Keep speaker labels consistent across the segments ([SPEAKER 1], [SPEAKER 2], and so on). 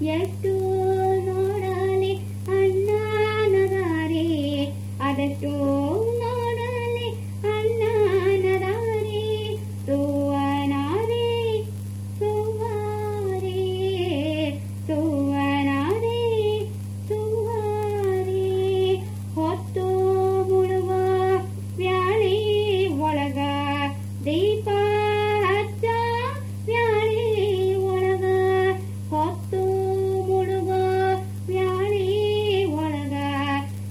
[SPEAKER 1] Yes,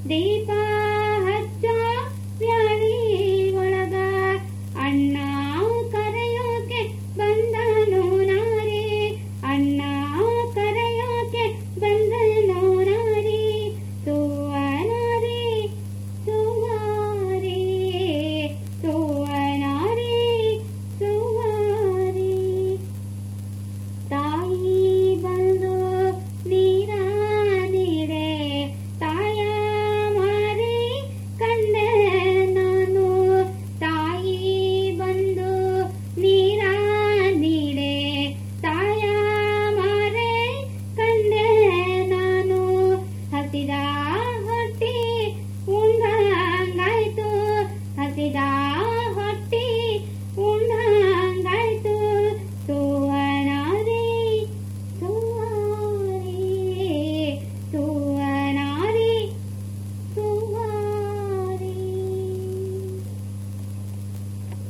[SPEAKER 1] Deepa